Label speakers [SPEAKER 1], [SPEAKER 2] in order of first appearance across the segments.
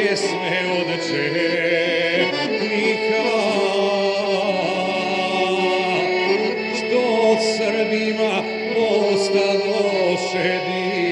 [SPEAKER 1] pjesme od četnika. Što Srbima ostalo šedi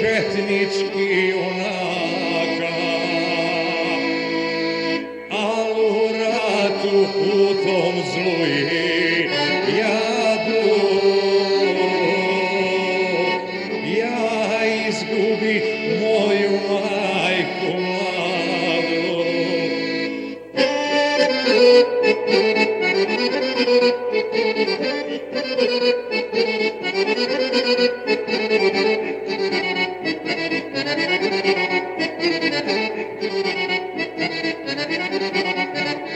[SPEAKER 1] četnički junaka. Al u ratu putom zlu i jadu, ja izgubi moj Thank you.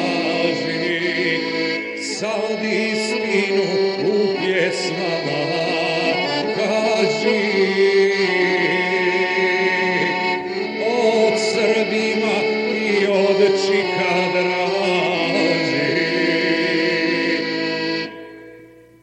[SPEAKER 1] Chica.